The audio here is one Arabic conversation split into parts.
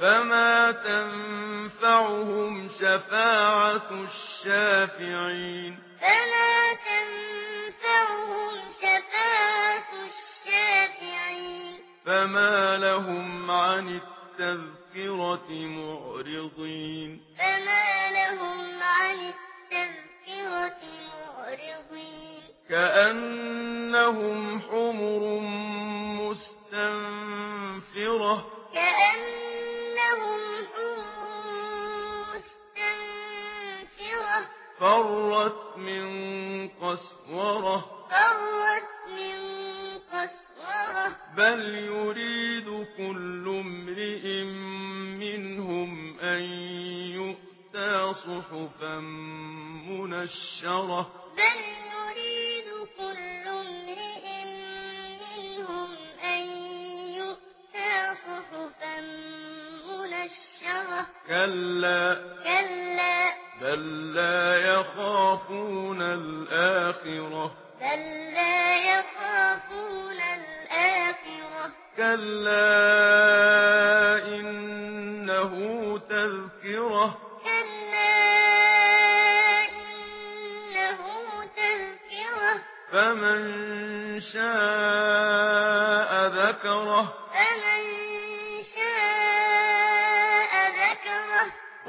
فما تنفعهم شفاعة الشافعين فما تنفعهم شفاعة الشافعين فما لهم عن التذكرة معرضين فما لهم عن التذكرة معرضين كأنهم حمر مستنفرين فرت من قسورة. فرت من قسورة. بل يريد كل امرئ منهم أن يؤتى صحفا منشرة. بل يريد كل امرئ منهم أن يؤتى صحفا منشرة. كلا. كلا. بل لا يخافون الآخرة. بل لا يخافون الآخرة. كلا إنه تذكرة. كلا إنه تذكرة. فمن شاء ذكره.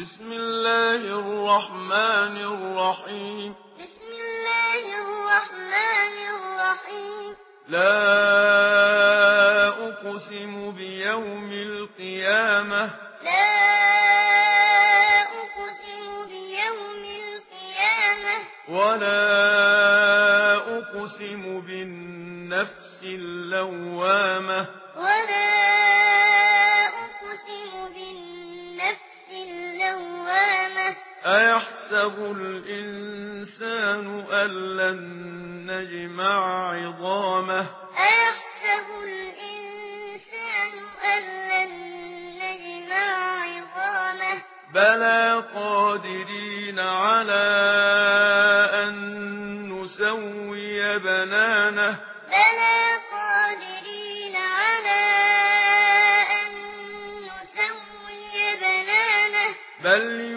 بسم الله الرحمن الرحيم بسم الله الرحمن الرحيم لا أقسم بيوم القيامة لا أقسم بيوم القيامة ولا أقسم بالنفس اللوامة ولا أيحسب الإنسان أن لن نجمع عظامه؟ أيحسب الإنسان أن لن نجمع عظامه؟ بلى قادرين على أن نسوي بنانه؟ بلى قادرين على أن نسوي بنانه؟ بل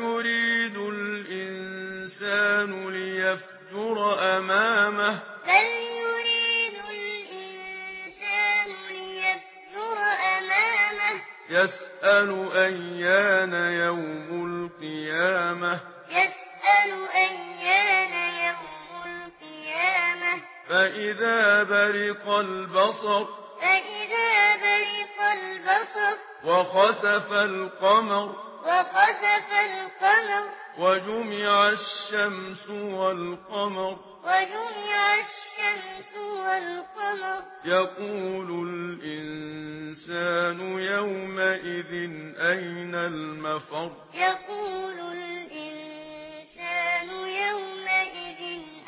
ليبصر أمامه. بل يريد الإنسان ليبصر أمامه. يسأل أيان يوم القيامة. يسأل أيان يوم القيامة. فإذا برق البصر. فإذا برق البصر. وخسف القمر. وخسف القمر. وجمع الشمس والقمر. وجمع الشمس والقمر. يقول الإنسان يومئذ أين المفر؟ يقول الإنسان يومئذ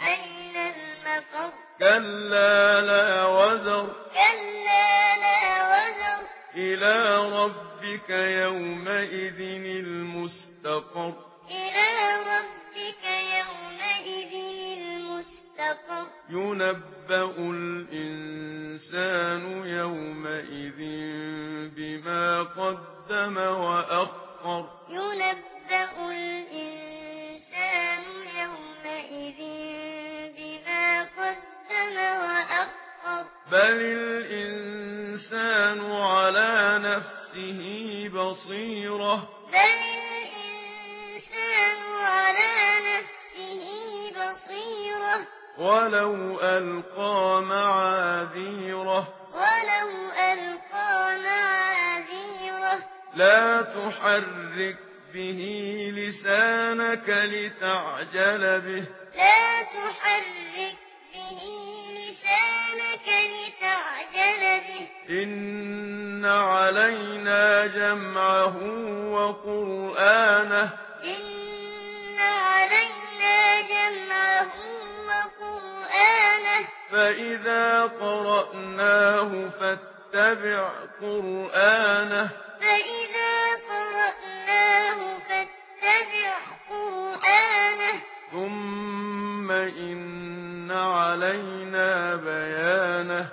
أين المفر؟ كلا لا وزر. كلا لا وزر. إلى ربك يومئذ المستقر. إلى ربك يومئذ المستقر. ينبأ الإنسان يومئذ بما قدم وأخر. ينبأ الإنسان يومئذ بما قدم وأخر. بل الإنسان على نفسه بصيرة. بل على نفسه بصيرة ولو ألقى معاذيرة ولو ألقى معاذيرة لا تحرك به لسانك لتعجل به لا تحرك به لسانك لتعجل به إن علينا جمعه وقرآنه إن فإذا قرأناه فاتبع قرآنه فإذا قرأناه فاتبع قرآنه ثم إن علينا بيانه